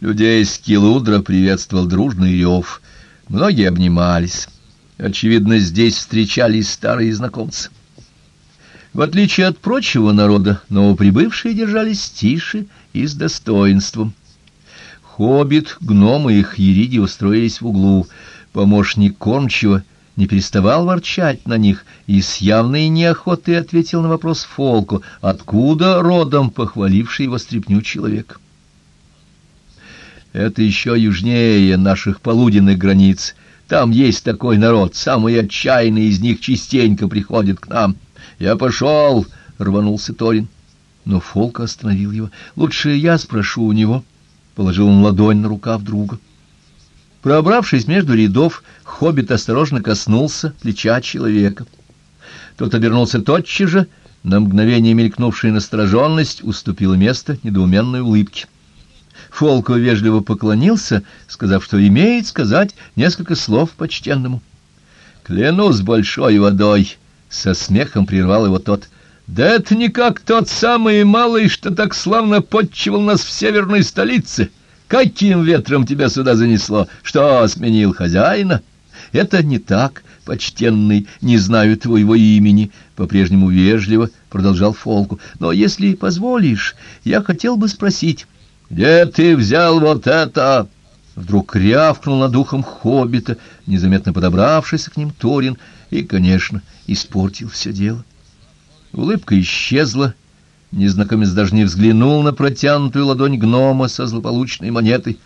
Людей Скилудра приветствовал дружный рев. Многие обнимались. Очевидно, здесь встречались старые знакомцы. В отличие от прочего народа, новоприбывшие держались тише и с достоинством. Хоббит, гномы и хьериди устроились в углу. Помощник кормчего не переставал ворчать на них и с явной неохотой ответил на вопрос Фолку, откуда родом похваливший его стряпню человек. «Это еще южнее наших полуденных границ. Там есть такой народ, самый отчаянный из них частенько приходит к нам». «Я пошел!» — рванулся Торин. Но Фолк остановил его. «Лучше я спрошу у него». Положил он ладонь на рукав друга. Пробравшись между рядов, хоббит осторожно коснулся плеча человека. Тот обернулся тотчас же, на мгновение мелькнувшая настороженность уступила место недоуменной улыбке. Фолко вежливо поклонился, сказав, что имеет сказать несколько слов почтенному. «Клянусь большой водой!» Со смехом прервал его тот. «Да это не как тот самый малый, что так славно подчивал нас в северной столице. Каким ветром тебя сюда занесло? Что, сменил хозяина?» «Это не так, почтенный, не знаю твоего имени», — по-прежнему вежливо продолжал Фолку. «Но если позволишь, я хотел бы спросить, где ты взял вот это?» Вдруг рявкнул над ухом хоббита, незаметно подобравшийся к ним Торин, и, конечно, испортил все дело. Улыбка исчезла, незнакомец даже не взглянул на протянутую ладонь гнома со злополучной монетой.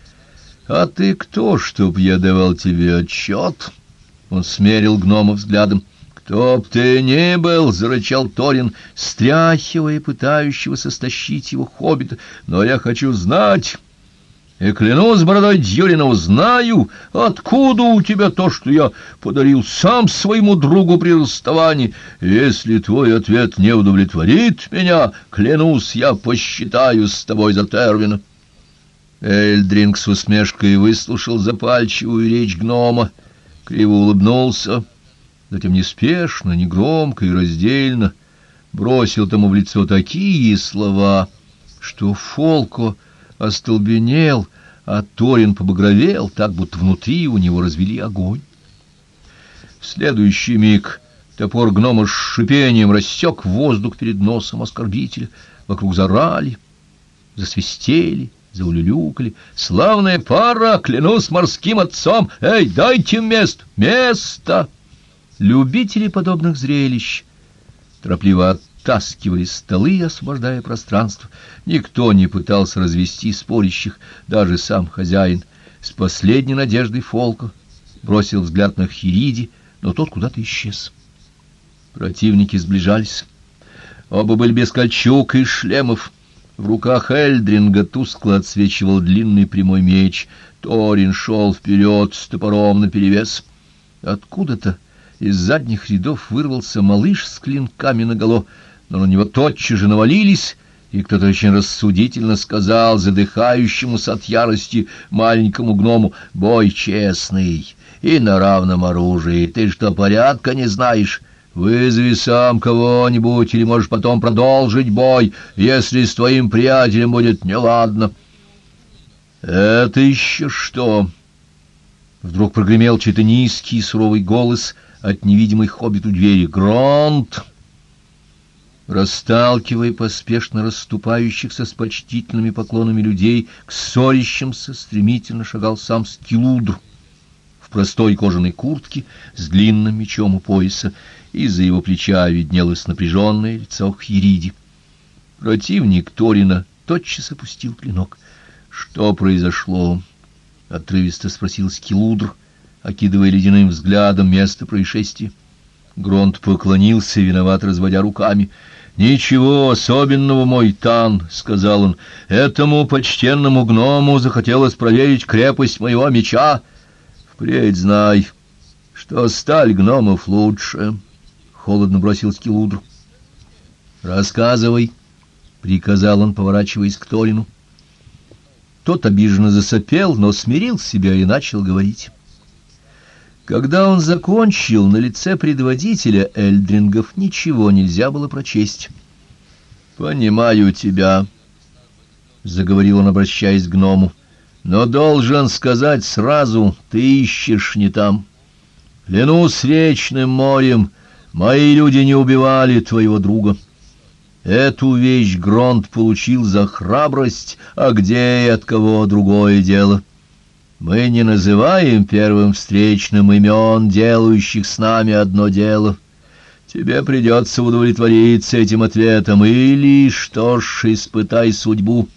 «А ты кто, чтоб я давал тебе отчет?» Он смерил гнома взглядом. «Кто б ты ни был!» — зарычал Торин, стряхивая пытающегося стащить его хоббита. «Но я хочу знать...» И клянусь бородой Дьюрина, узнаю, откуда у тебя то, что я подарил сам своему другу при расставании. Если твой ответ не удовлетворит меня, клянусь, я посчитаю с тобой за Тервина. Эльдринг с усмешкой выслушал запальчивую речь гнома, криво улыбнулся, затем неспешно, негромко и раздельно бросил тому в лицо такие слова, что Фолко остолбенел, а Торин побагровел, так будто внутри у него развели огонь. В следующий миг топор гнома с шипением рассек воздух перед носом оскорбителя. Вокруг зарали, засвистели, заулюлюкали. «Славная пара! Клянусь морским отцом! Эй, дайте мест! Место!» Любители подобных зрелищ торопливо оттаскивали столы, освобождая пространство. Никто не пытался развести спорящих, даже сам хозяин. С последней надеждой Фолка бросил взгляд на Хириди, но тот куда-то исчез. Противники сближались. Оба были без кольчуг и шлемов. В руках Эльдринга тускло отсвечивал длинный прямой меч. Торин шел вперед с топором наперевес. Откуда-то из задних рядов вырвался малыш с клинками наголо, но на него тотчас же навалились, и кто-то очень рассудительно сказал задыхающемуся от ярости маленькому гному «Бой честный и на равном оружии, ты что, порядка не знаешь?» Вызови сам кого-нибудь, или можешь потом продолжить бой, если с твоим приятелем будет неладно. Это еще что? Вдруг прогремел чей-то низкий суровый голос от невидимой хоббиту двери. Гронт! расталкивая поспешно расступающихся с почтительными поклонами людей, к ссорящимся стремительно шагал сам Скилудр в простой кожаной куртке с длинным мечом у пояса, и за его плеча виднелось напряженное лицо Хириди. Противник Торина тотчас опустил клинок. — Что произошло? — отрывисто спросил Скилудр, окидывая ледяным взглядом место происшествия. Гронт поклонился, виноват разводя руками — «Ничего особенного, мой Тан», — сказал он, — «этому почтенному гному захотелось проверить крепость моего меча. Впредь знай, что сталь гномов лучше», — холодно бросил Скилудр. «Рассказывай», — приказал он, поворачиваясь к Торину. Тот обиженно засопел, но смирил себя и начал говорить. Когда он закончил, на лице предводителя Эльдрингов ничего нельзя было прочесть. «Понимаю тебя», — заговорил он, обращаясь к гному. Но должен сказать сразу, ты ищешь не там. Клянусь вечным морем, мои люди не убивали твоего друга. Эту вещь Гронт получил за храбрость, а где и от кого другое дело. Мы не называем первым встречным имен, делающих с нами одно дело. Тебе придется удовлетвориться этим ответом, или, что ж, испытай судьбу».